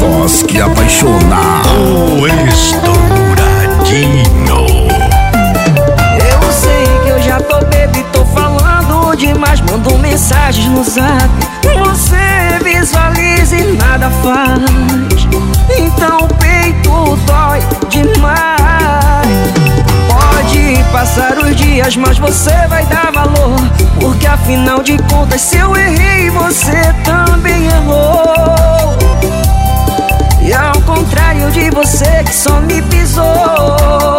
voz que apaixona. O estouradinho. Eu sei que eu já tô bebo e tô falando demais. Mando mensagens no zap. Você visualiza e nada faz. Então o peito dói demais. Pode passar os dias, mas você vai dar Afinal de contas, se eu errei, você também errou. E ao contrário de você que só me pisou.